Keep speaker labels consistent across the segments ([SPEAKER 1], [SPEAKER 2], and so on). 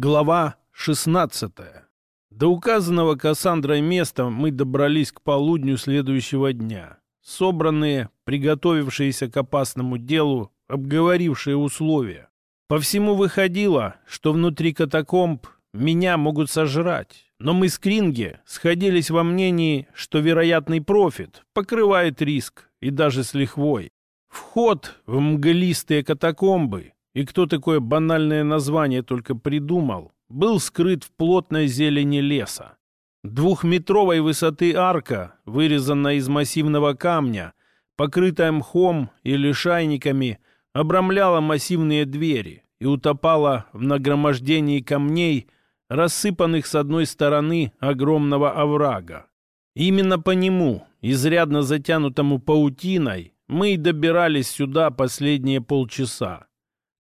[SPEAKER 1] Глава 16. До указанного Кассандрой места мы добрались к полудню следующего дня. Собранные, приготовившиеся к опасному делу, обговорившие условия. По всему выходило, что внутри катакомб меня могут сожрать. Но мы с Кринге сходились во мнении, что вероятный профит покрывает риск, и даже с лихвой. Вход в мглистые катакомбы и кто такое банальное название только придумал, был скрыт в плотной зелени леса. Двухметровой высоты арка, вырезанная из массивного камня, покрытая мхом и лишайниками, обрамляла массивные двери и утопала в нагромождении камней, рассыпанных с одной стороны огромного оврага. Именно по нему, изрядно затянутому паутиной, мы и добирались сюда последние полчаса.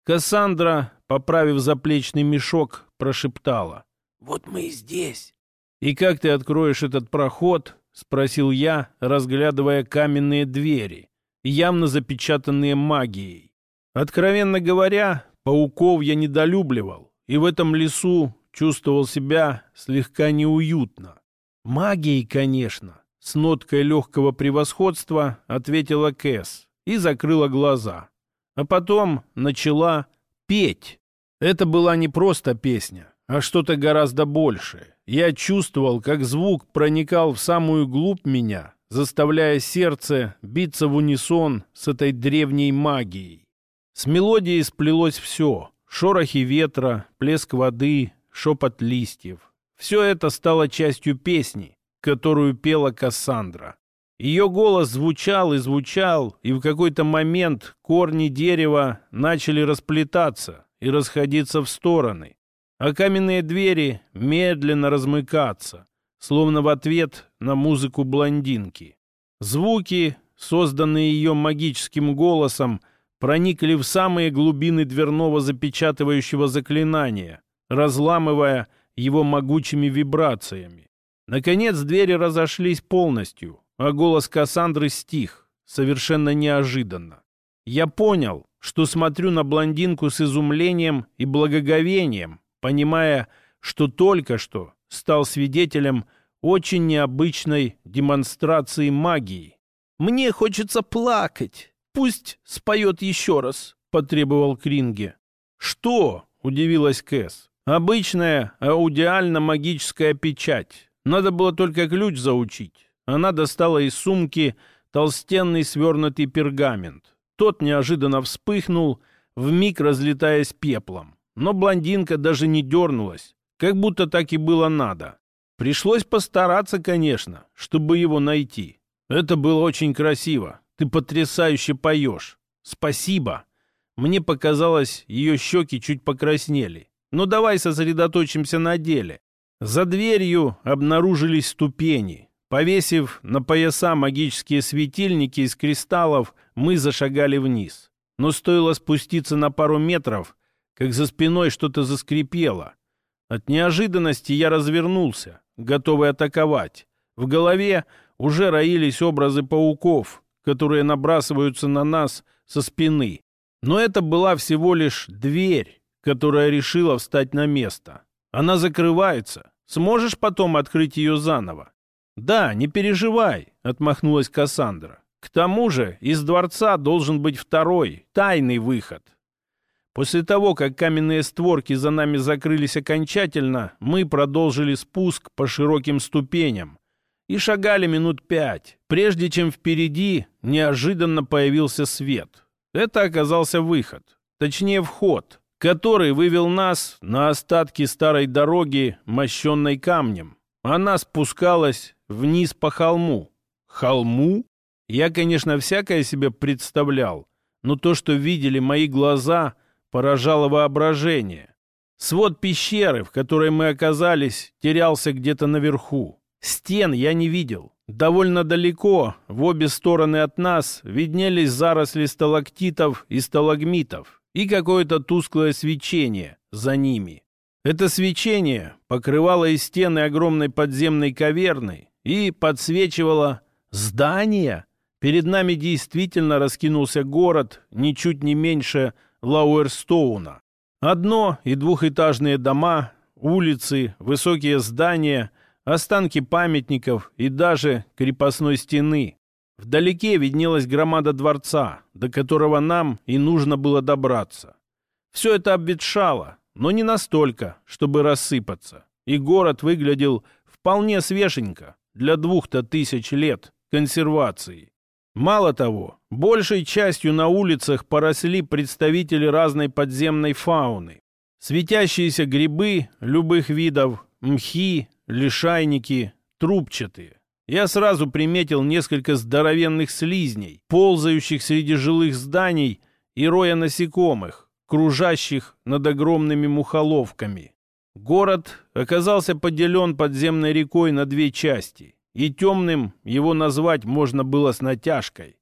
[SPEAKER 1] Кассандра, поправив заплечный мешок, прошептала. «Вот мы и здесь». «И как ты откроешь этот проход?» — спросил я, разглядывая каменные двери, явно запечатанные магией. Откровенно говоря, пауков я недолюбливал, и в этом лесу чувствовал себя слегка неуютно. Магией, конечно, с ноткой легкого превосходства ответила Кэс и закрыла глаза а потом начала петь. Это была не просто песня, а что-то гораздо большее. Я чувствовал, как звук проникал в самую глубь меня, заставляя сердце биться в унисон с этой древней магией. С мелодией сплелось все — шорохи ветра, плеск воды, шепот листьев. Все это стало частью песни, которую пела Кассандра. Ее голос звучал и звучал, и в какой-то момент корни дерева начали расплетаться и расходиться в стороны, а каменные двери медленно размыкаться, словно в ответ на музыку блондинки. Звуки, созданные ее магическим голосом, проникли в самые глубины дверного запечатывающего заклинания, разламывая его могучими вибрациями. Наконец двери разошлись полностью — а голос Кассандры стих, совершенно неожиданно. Я понял, что смотрю на блондинку с изумлением и благоговением, понимая, что только что стал свидетелем очень необычной демонстрации магии. «Мне хочется плакать. Пусть споет еще раз», — потребовал Кринге. «Что?» — удивилась Кэс. «Обычная аудиально-магическая печать. Надо было только ключ заучить. Она достала из сумки толстенный свернутый пергамент. Тот неожиданно вспыхнул, вмиг разлетаясь пеплом. Но блондинка даже не дернулась, как будто так и было надо. Пришлось постараться, конечно, чтобы его найти. Это было очень красиво. Ты потрясающе поешь. Спасибо. Мне показалось, ее щеки чуть покраснели. Но ну, давай сосредоточимся на деле. За дверью обнаружились ступени, Повесив на пояса магические светильники из кристаллов, мы зашагали вниз. Но стоило спуститься на пару метров, как за спиной что-то заскрипело. От неожиданности я развернулся, готовый атаковать. В голове уже роились образы пауков, которые набрасываются на нас со спины. Но это была всего лишь дверь, которая решила встать на место. Она закрывается. Сможешь потом открыть ее заново? «Да, не переживай», — отмахнулась Кассандра. «К тому же из дворца должен быть второй, тайный выход». После того, как каменные створки за нами закрылись окончательно, мы продолжили спуск по широким ступеням и шагали минут пять, прежде чем впереди неожиданно появился свет. Это оказался выход, точнее вход, который вывел нас на остатки старой дороги, мощенной камнем. Она спускалась вниз по холму. Холму? Я, конечно, всякое себе представлял, но то, что видели мои глаза, поражало воображение. Свод пещеры, в которой мы оказались, терялся где-то наверху. Стен я не видел. Довольно далеко, в обе стороны от нас, виднелись заросли сталактитов и сталагмитов и какое-то тусклое свечение за ними. Это свечение покрывало и стены огромной подземной каверны, и подсвечивала здание. Перед нами действительно раскинулся город, ничуть не меньше Лауэрстоуна. Одно- и двухэтажные дома, улицы, высокие здания, останки памятников и даже крепостной стены. Вдалеке виднелась громада дворца, до которого нам и нужно было добраться. Все это обветшало, но не настолько, чтобы рассыпаться. И город выглядел вполне свеженько для двух-то тысяч лет консервации. Мало того, большей частью на улицах поросли представители разной подземной фауны. Светящиеся грибы любых видов, мхи, лишайники, трубчатые. Я сразу приметил несколько здоровенных слизней, ползающих среди жилых зданий и роя насекомых, кружащих над огромными мухоловками. Город оказался поделен подземной рекой на две части и темным его назвать можно было с натяжкой.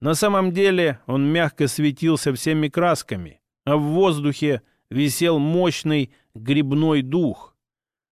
[SPEAKER 1] На самом деле он мягко светился всеми красками, а в воздухе висел мощный грибной дух.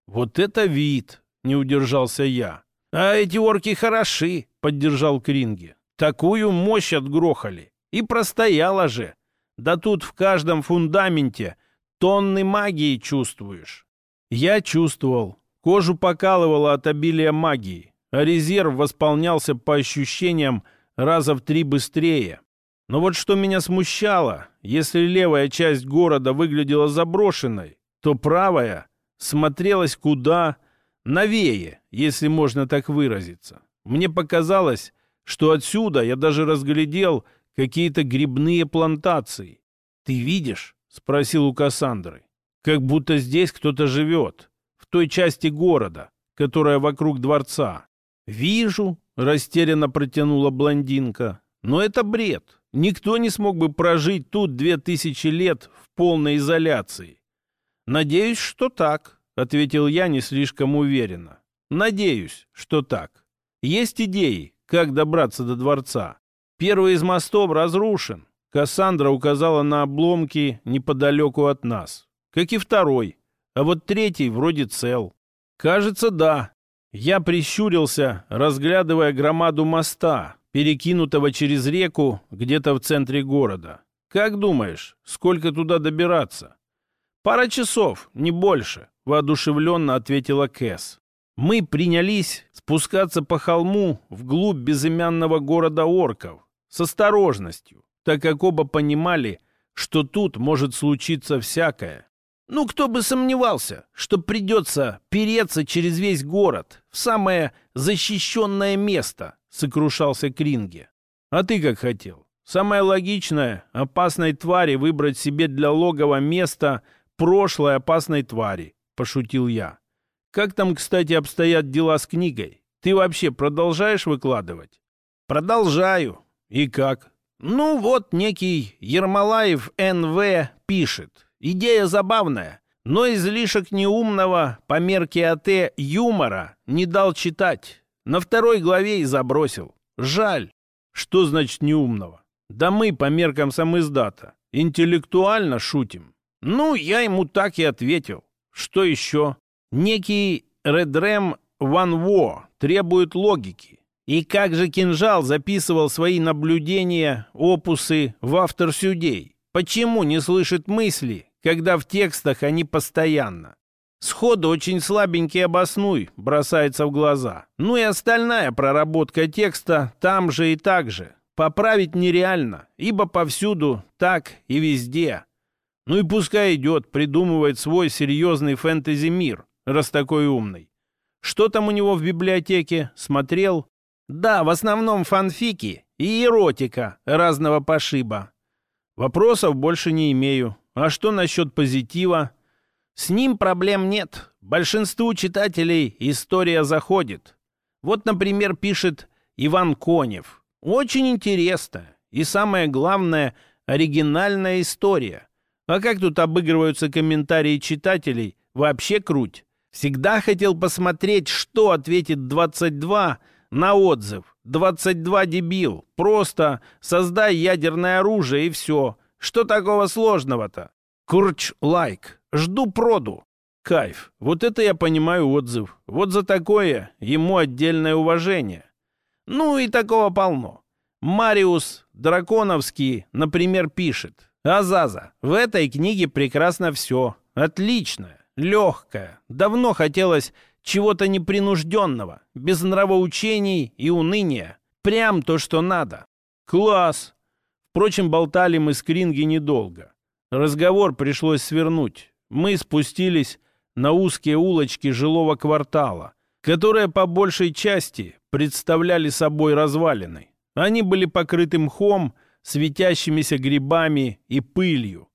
[SPEAKER 1] «Вот это вид!» — не удержался я. «А эти орки хороши!» — поддержал Кринги. «Такую мощь отгрохали! И простояла же! Да тут в каждом фундаменте тонны магии чувствуешь!» Я чувствовал. Кожу покалывало от обилия магии а резерв восполнялся по ощущениям раза в три быстрее. Но вот что меня смущало, если левая часть города выглядела заброшенной, то правая смотрелась куда новее, если можно так выразиться. Мне показалось, что отсюда я даже разглядел какие-то грибные плантации. «Ты видишь?» — спросил у Кассандры. «Как будто здесь кто-то живет, в той части города, которая вокруг дворца. «Вижу», — растерянно протянула блондинка. «Но это бред. Никто не смог бы прожить тут две тысячи лет в полной изоляции». «Надеюсь, что так», — ответил я не слишком уверенно. «Надеюсь, что так. Есть идеи, как добраться до дворца. Первый из мостов разрушен. Кассандра указала на обломки неподалеку от нас. Как и второй. А вот третий вроде цел. Кажется, да, я прищурился, разглядывая громаду моста, перекинутого через реку где-то в центре города. «Как думаешь, сколько туда добираться?» «Пара часов, не больше», — воодушевленно ответила Кэс. «Мы принялись спускаться по холму вглубь безымянного города орков с осторожностью, так как оба понимали, что тут может случиться всякое. Ну, кто бы сомневался, что придется переться через весь город в самое защищенное место, сокрушался Кринге. А ты как хотел? Самое логичное опасной твари выбрать себе для логова место прошлой опасной твари, пошутил я. Как там, кстати, обстоят дела с книгой? Ты вообще продолжаешь выкладывать? Продолжаю. И как? Ну вот некий Ермолаев НВ пишет. Идея забавная, но излишек неумного по мерке АТ юмора не дал читать. На второй главе и забросил. Жаль. Что значит неумного? Да мы по меркам самиздата интеллектуально шутим. Ну, я ему так и ответил. Что еще? Некий Редрем Ван Во требует логики. И как же кинжал записывал свои наблюдения, опусы в автор сюдей? Почему не слышит мысли, когда в текстах они постоянно. Сходу очень слабенький обоснуй бросается в глаза. Ну и остальная проработка текста там же и так же. Поправить нереально, ибо повсюду так и везде. Ну и пускай идет, придумывает свой серьезный фэнтези-мир, раз такой умный. Что там у него в библиотеке? Смотрел? Да, в основном фанфики и эротика разного пошиба. Вопросов больше не имею. А что насчет позитива? С ним проблем нет. Большинству читателей история заходит. Вот, например, пишет Иван Конев. Очень интересно. И самое главное, оригинальная история. А как тут обыгрываются комментарии читателей? Вообще круть. Всегда хотел посмотреть, что ответит 22 на отзыв. 22 дебил. Просто создай ядерное оружие и все. Что такого сложного-то? Курч лайк. Жду проду. Кайф. Вот это я понимаю отзыв. Вот за такое ему отдельное уважение. Ну и такого полно. Мариус Драконовский, например, пишет. Азаза, в этой книге прекрасно все. Отличное, легкое. Давно хотелось чего-то непринужденного, без нравоучений и уныния. Прям то, что надо. Класс! Впрочем, болтали мы с Кринги недолго. Разговор пришлось свернуть. Мы спустились на узкие улочки жилого квартала, которые по большей части представляли собой развалины. Они были покрыты мхом, светящимися грибами и пылью.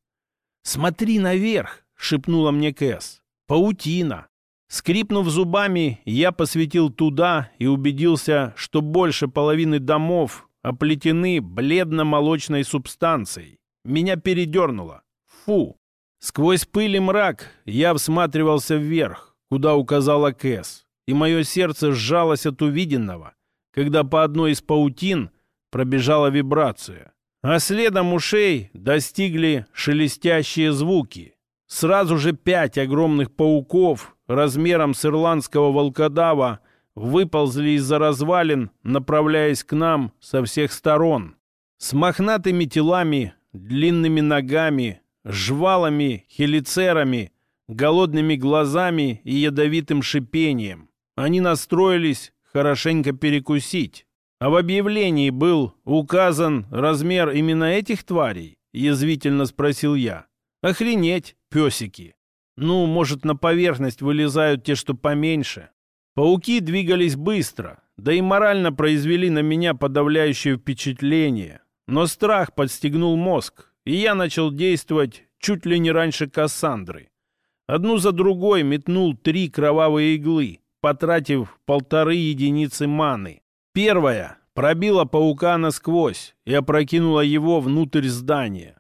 [SPEAKER 1] «Смотри наверх!» — шепнула мне Кэс. «Паутина!» Скрипнув зубами, я посветил туда и убедился, что больше половины домов оплетены бледно-молочной субстанцией. Меня передернуло. Фу! Сквозь пыль и мрак я всматривался вверх, куда указала Кэс, и мое сердце сжалось от увиденного, когда по одной из паутин пробежала вибрация, а следом ушей достигли шелестящие звуки. Сразу же пять огромных пауков размером с ирландского волкодава выползли из-за развалин, направляясь к нам со всех сторон. С мохнатыми телами, длинными ногами, жвалами, хелицерами, голодными глазами и ядовитым шипением. Они настроились хорошенько перекусить. А в объявлении был указан размер именно этих тварей? Язвительно спросил я. Охренеть, песики. Ну, может, на поверхность вылезают те, что поменьше. Пауки двигались быстро, да и морально произвели на меня подавляющее впечатление. Но страх подстегнул мозг, и я начал действовать чуть ли не раньше Кассандры. Одну за другой метнул три кровавые иглы, потратив полторы единицы маны. Первая пробила паука насквозь и опрокинула его внутрь здания.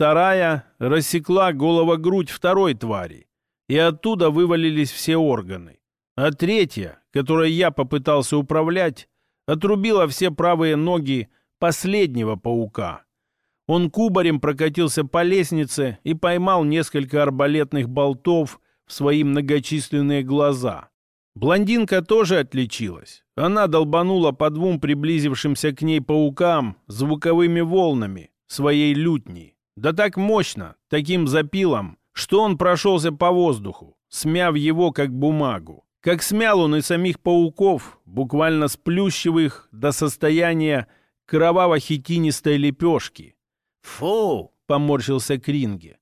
[SPEAKER 1] Вторая рассекла голова-грудь второй твари, и оттуда вывалились все органы. А третья, которой я попытался управлять, отрубила все правые ноги последнего паука. Он кубарем прокатился по лестнице и поймал несколько арбалетных болтов в свои многочисленные глаза. Блондинка тоже отличилась. Она долбанула по двум приблизившимся к ней паукам звуковыми волнами своей лютни. Да так мощно, таким запилом, что он прошелся по воздуху, смяв его как бумагу. Как смял он и самих пауков, буквально сплющив их до состояния кроваво-хитинистой лепешки. «Фу!» — поморщился Кринге.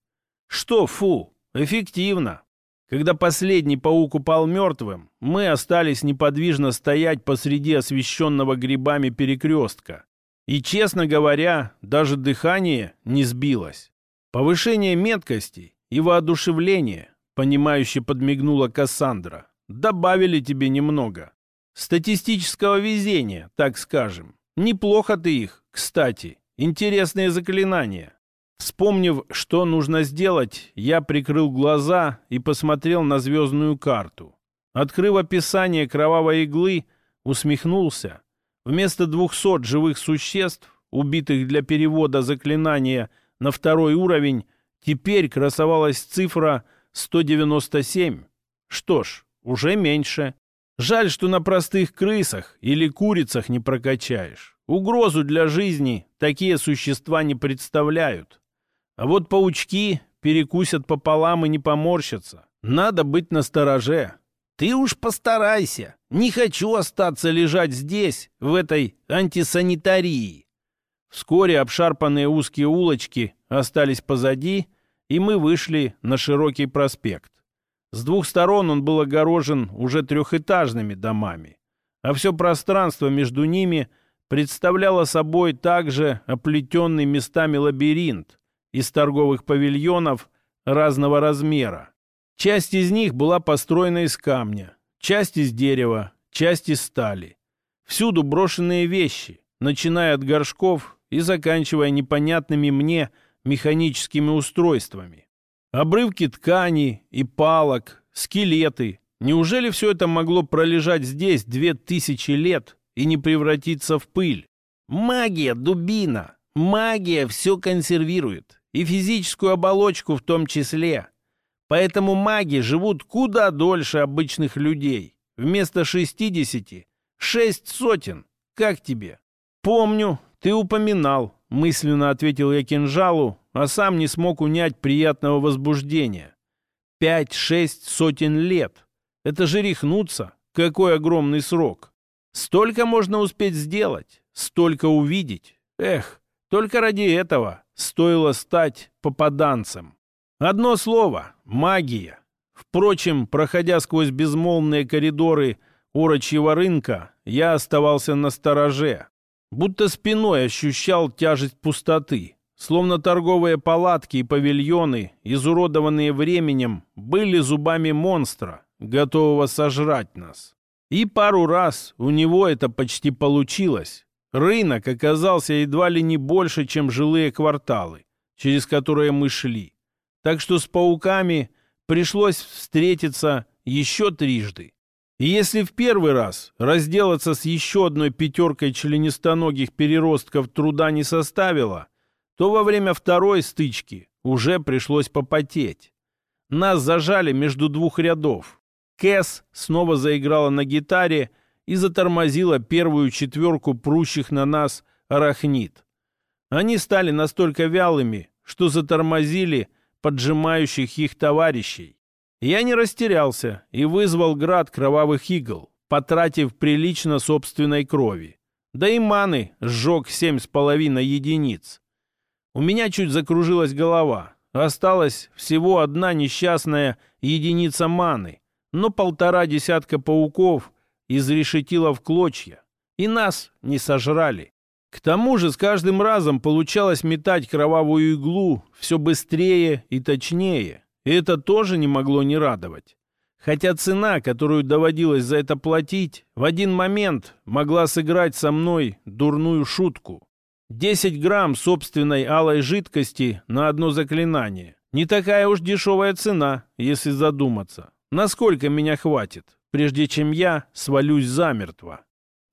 [SPEAKER 1] «Что фу? Эффективно!» Когда последний паук упал мертвым, мы остались неподвижно стоять посреди освещенного грибами перекрестка, и, честно говоря, даже дыхание не сбилось. Повышение меткости и воодушевление, понимающе подмигнула Кассандра, добавили тебе немного. Статистического везения, так скажем. Неплохо ты их, кстати. Интересные заклинания. Вспомнив, что нужно сделать, я прикрыл глаза и посмотрел на звездную карту. Открыв описание кровавой иглы, усмехнулся Вместо двухсот живых существ, убитых для перевода заклинания на второй уровень, теперь красовалась цифра 197. Что ж, уже меньше. Жаль, что на простых крысах или курицах не прокачаешь. Угрозу для жизни такие существа не представляют. А вот паучки перекусят пополам и не поморщатся. Надо быть настороже. Ты уж постарайся. Не хочу остаться лежать здесь, в этой антисанитарии. Вскоре обшарпанные узкие улочки остались позади, и мы вышли на широкий проспект. С двух сторон он был огорожен уже трехэтажными домами, а все пространство между ними представляло собой также оплетенный местами лабиринт из торговых павильонов разного размера. Часть из них была построена из камня, часть из дерева, часть из стали. Всюду брошенные вещи, начиная от горшков и заканчивая непонятными мне механическими устройствами. Обрывки ткани и палок, скелеты. Неужели все это могло пролежать здесь две тысячи лет и не превратиться в пыль? Магия, дубина! Магия все консервирует. И физическую оболочку в том числе. Поэтому маги живут куда дольше обычных людей. Вместо шестидесяти — шесть сотен. Как тебе? Помню, ты упоминал, мысленно ответил я кинжалу, а сам не смог унять приятного возбуждения. Пять-шесть сотен лет. Это же рехнуться. Какой огромный срок. Столько можно успеть сделать, столько увидеть. Эх, только ради этого стоило стать попаданцем. Одно слово — магия. Впрочем, проходя сквозь безмолвные коридоры урочьего рынка, я оставался на стороже, будто спиной ощущал тяжесть пустоты. Словно торговые палатки и павильоны, изуродованные временем, были зубами монстра, готового сожрать нас. И пару раз у него это почти получилось. Рынок оказался едва ли не больше, чем жилые кварталы, через которые мы шли. Так что с пауками пришлось встретиться еще трижды. И если в первый раз разделаться с еще одной пятеркой членистоногих переростков труда не составило, то во время второй стычки уже пришлось попотеть. Нас зажали между двух рядов. Кэс снова заиграла на гитаре и затормозила первую четверку прущих на нас арахнит. Они стали настолько вялыми, что затормозили поджимающих их товарищей. Я не растерялся и вызвал град кровавых игл, потратив прилично собственной крови. Да и маны сжег семь с половиной единиц. У меня чуть закружилась голова. Осталась всего одна несчастная единица маны, но полтора десятка пауков изрешетило в клочья, и нас не сожрали. К тому же с каждым разом получалось метать кровавую иглу все быстрее и точнее. И это тоже не могло не радовать. Хотя цена, которую доводилось за это платить, в один момент могла сыграть со мной дурную шутку. 10 грамм собственной алой жидкости на одно заклинание. Не такая уж дешевая цена, если задуматься. Насколько меня хватит, прежде чем я свалюсь замертво.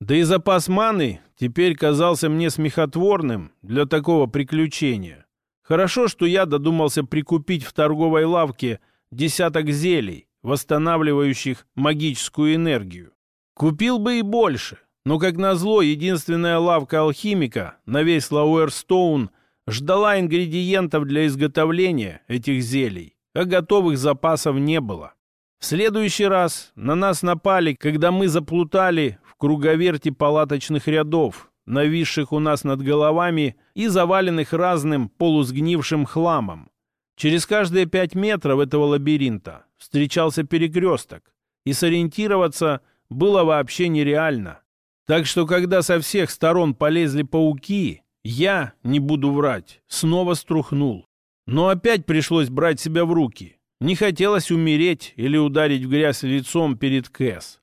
[SPEAKER 1] Да и запас маны теперь казался мне смехотворным для такого приключения. Хорошо, что я додумался прикупить в торговой лавке десяток зелий, восстанавливающих магическую энергию. Купил бы и больше, но, как назло, единственная лавка алхимика на весь Лауэрстоун ждала ингредиентов для изготовления этих зелий, а готовых запасов не было. В следующий раз на нас напали, когда мы заплутали в круговерте палаточных рядов, нависших у нас над головами и заваленных разным полусгнившим хламом. Через каждые пять метров этого лабиринта встречался перекресток, и сориентироваться было вообще нереально. Так что, когда со всех сторон полезли пауки, я, не буду врать, снова струхнул. Но опять пришлось брать себя в руки. Не хотелось умереть или ударить в грязь лицом перед Кэс.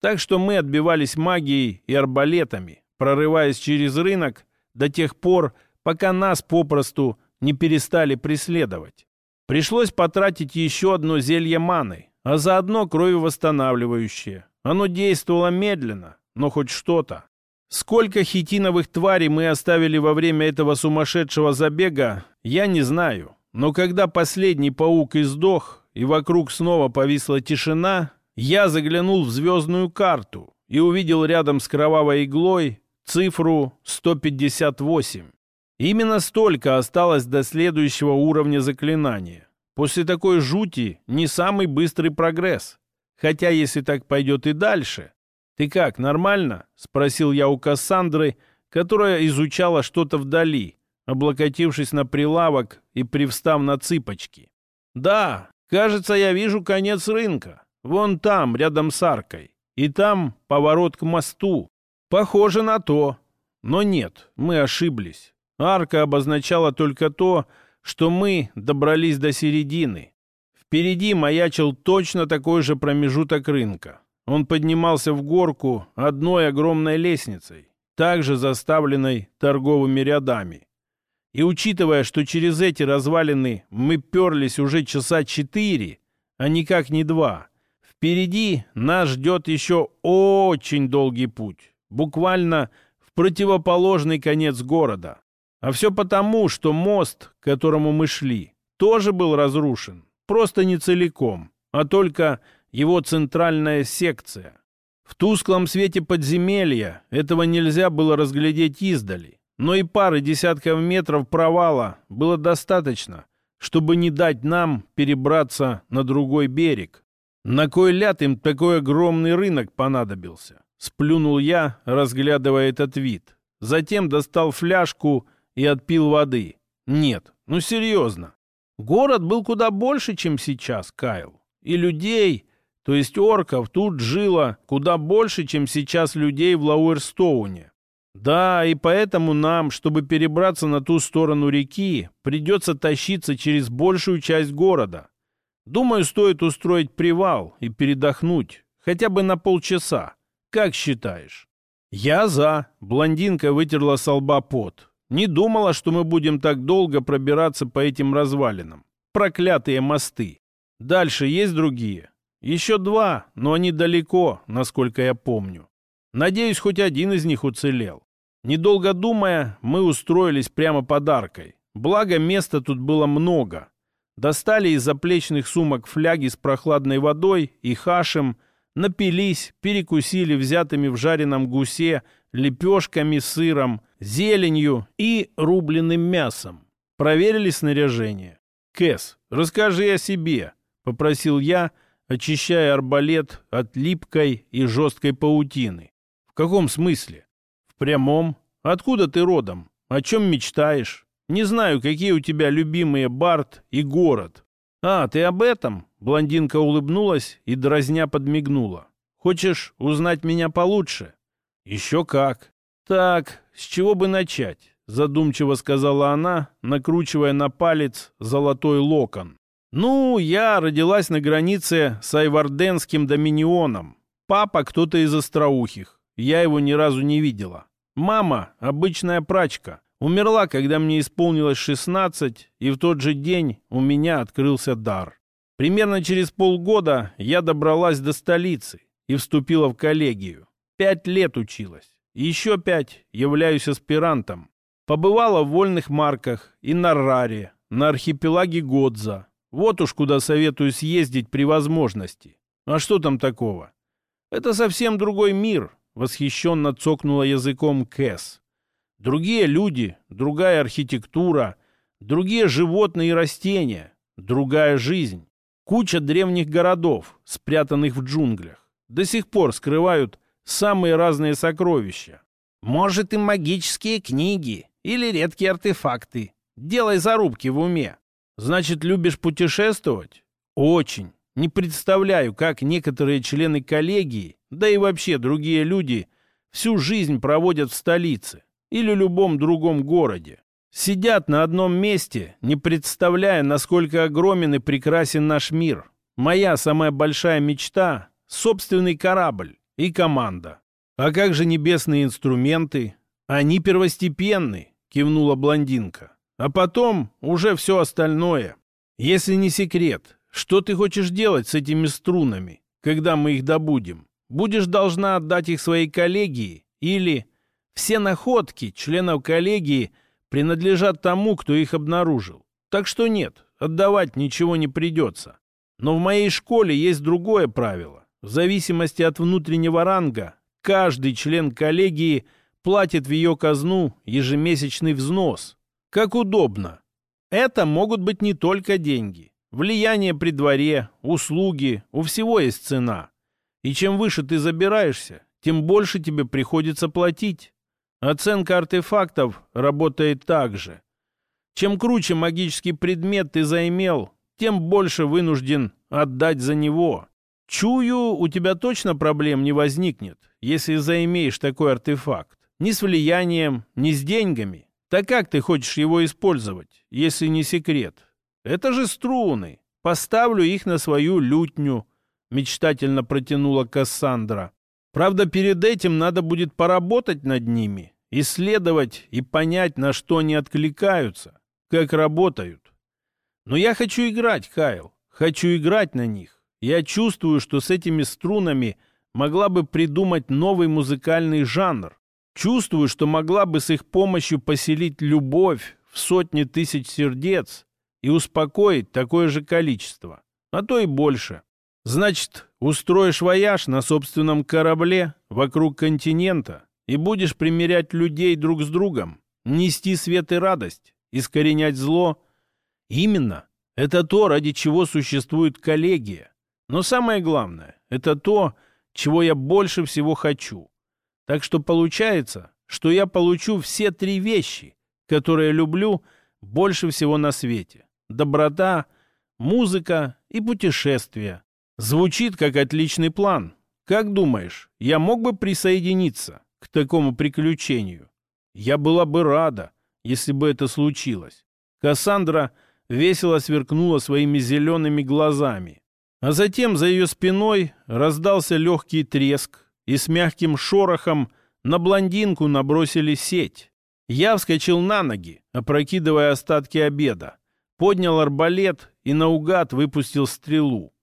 [SPEAKER 1] Так что мы отбивались магией и арбалетами, прорываясь через рынок до тех пор, пока нас попросту не перестали преследовать. Пришлось потратить еще одно зелье маны, а заодно кровевосстанавливающее. Оно действовало медленно, но хоть что-то. Сколько хитиновых тварей мы оставили во время этого сумасшедшего забега, я не знаю. Но когда последний паук издох, и вокруг снова повисла тишина, я заглянул в звездную карту и увидел рядом с кровавой иглой цифру 158. Именно столько осталось до следующего уровня заклинания. После такой жути не самый быстрый прогресс. Хотя, если так пойдет и дальше... «Ты как, нормально?» — спросил я у Кассандры, которая изучала что-то вдали, облокотившись на прилавок и привстав на цыпочки. «Да, кажется, я вижу конец рынка. Вон там, рядом с аркой. И там поворот к мосту. Похоже на то. Но нет, мы ошиблись. Арка обозначала только то, что мы добрались до середины. Впереди маячил точно такой же промежуток рынка. Он поднимался в горку одной огромной лестницей, также заставленной торговыми рядами. И учитывая, что через эти развалины мы перлись уже часа четыре, а никак не два, впереди нас ждет еще очень долгий путь буквально в противоположный конец города. А все потому, что мост, к которому мы шли, тоже был разрушен. Просто не целиком, а только его центральная секция. В тусклом свете подземелья этого нельзя было разглядеть издали. но и пары десятков метров провала было достаточно, чтобы не дать нам перебраться на другой берег. На кой ляд им такой огромный рынок понадобился? Сплюнул я, разглядывая этот вид. Затем достал фляжку и отпил воды. Нет, ну серьезно. Город был куда больше, чем сейчас, Кайл. И людей, то есть орков, тут жило куда больше, чем сейчас людей в Лауэрстоуне. Да, и поэтому нам, чтобы перебраться на ту сторону реки, придется тащиться через большую часть города. Думаю, стоит устроить привал и передохнуть, хотя бы на полчаса. Как считаешь? Я за. Блондинка вытерла со лба пот. Не думала, что мы будем так долго пробираться по этим развалинам. Проклятые мосты. Дальше есть другие? Еще два, но они далеко, насколько я помню. Надеюсь, хоть один из них уцелел. Недолго думая, мы устроились прямо под аркой. Благо, места тут было много. Достали из заплечных сумок фляги с прохладной водой и хашем, напились, перекусили взятыми в жареном гусе лепешками, сыром, зеленью и рубленым мясом. Проверили снаряжение. «Кэс, расскажи о себе», — попросил я, очищая арбалет от липкой и жесткой паутины. «В каком смысле?» «В прямом. Откуда ты родом? О чем мечтаешь? Не знаю, какие у тебя любимые Барт и город». «А, ты об этом?» Блондинка улыбнулась и дразня подмигнула. «Хочешь узнать меня получше?» «Еще как». «Так, с чего бы начать?» Задумчиво сказала она, накручивая на палец золотой локон. «Ну, я родилась на границе с Айварденским доминионом. Папа кто-то из остроухих. Я его ни разу не видела. Мама — обычная прачка. Умерла, когда мне исполнилось 16, и в тот же день у меня открылся дар. Примерно через полгода я добралась до столицы и вступила в коллегию. Пять лет училась. Еще пять являюсь аспирантом. Побывала в вольных марках и на Раре, на архипелаге Годза. Вот уж куда советую съездить при возможности. А что там такого? Это совсем другой мир, восхищенно цокнула языком Кэс. Другие люди, другая архитектура, другие животные и растения, другая жизнь. Куча древних городов, спрятанных в джунглях. До сих пор скрывают самые разные сокровища. Может, и магические книги или редкие артефакты. Делай зарубки в уме. Значит, любишь путешествовать? Очень. Не представляю, как некоторые члены коллегии, да и вообще другие люди, всю жизнь проводят в столице или любом другом городе. Сидят на одном месте, не представляя, насколько огромен и прекрасен наш мир. Моя самая большая мечта — собственный корабль и команда. А как же небесные инструменты? Они первостепенны, кивнула блондинка. А потом уже все остальное. Если не секрет, что ты хочешь делать с этими струнами, когда мы их добудем? Будешь должна отдать их своей коллегии или... Все находки членов коллегии принадлежат тому, кто их обнаружил. Так что нет, отдавать ничего не придется. Но в моей школе есть другое правило. В зависимости от внутреннего ранга, каждый член коллегии платит в ее казну ежемесячный взнос, как удобно. Это могут быть не только деньги. Влияние при дворе, услуги, у всего есть цена. И чем выше ты забираешься, тем больше тебе приходится платить. Оценка артефактов работает так же. Чем круче магический предмет ты заимел, тем больше вынужден отдать за него. Чую, у тебя точно проблем не возникнет, если заимеешь такой артефакт. Ни с влиянием, ни с деньгами. Так как ты хочешь его использовать, если не секрет? Это же струны. Поставлю их на свою лютню, мечтательно протянула Кассандра. Правда, перед этим надо будет поработать над ними, исследовать и понять, на что они откликаются, как работают. Но я хочу играть, Кайл, хочу играть на них. Я чувствую, что с этими струнами могла бы придумать новый музыкальный жанр, Чувствую, что могла бы с их помощью поселить любовь в сотни тысяч сердец и успокоить такое же количество, а то и больше. Значит, устроишь вояж на собственном корабле вокруг континента и будешь примерять людей друг с другом? Нести свет и радость? Искоренять зло? Именно. Это то, ради чего существует коллегия. Но самое главное, это то, чего я больше всего хочу. Так что получается, что я получу все три вещи, которые люблю больше всего на свете. Доброта, музыка и путешествия. Звучит как отличный план. Как думаешь, я мог бы присоединиться к такому приключению? Я была бы рада, если бы это случилось. Кассандра весело сверкнула своими зелеными глазами. А затем за ее спиной раздался легкий треск, и с мягким шорохом на блондинку набросили сеть. Я вскочил на ноги, опрокидывая остатки обеда, поднял арбалет и наугад выпустил стрелу.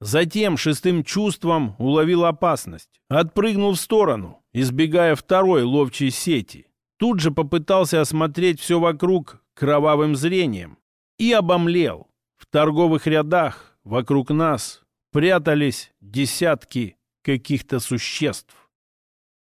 [SPEAKER 1] Затем шестым чувством уловил опасность, отпрыгнул в сторону, избегая второй ловчей сети. Тут же попытался осмотреть все вокруг кровавым зрением и обомлел. В торговых рядах вокруг нас прятались десятки каких-то существ.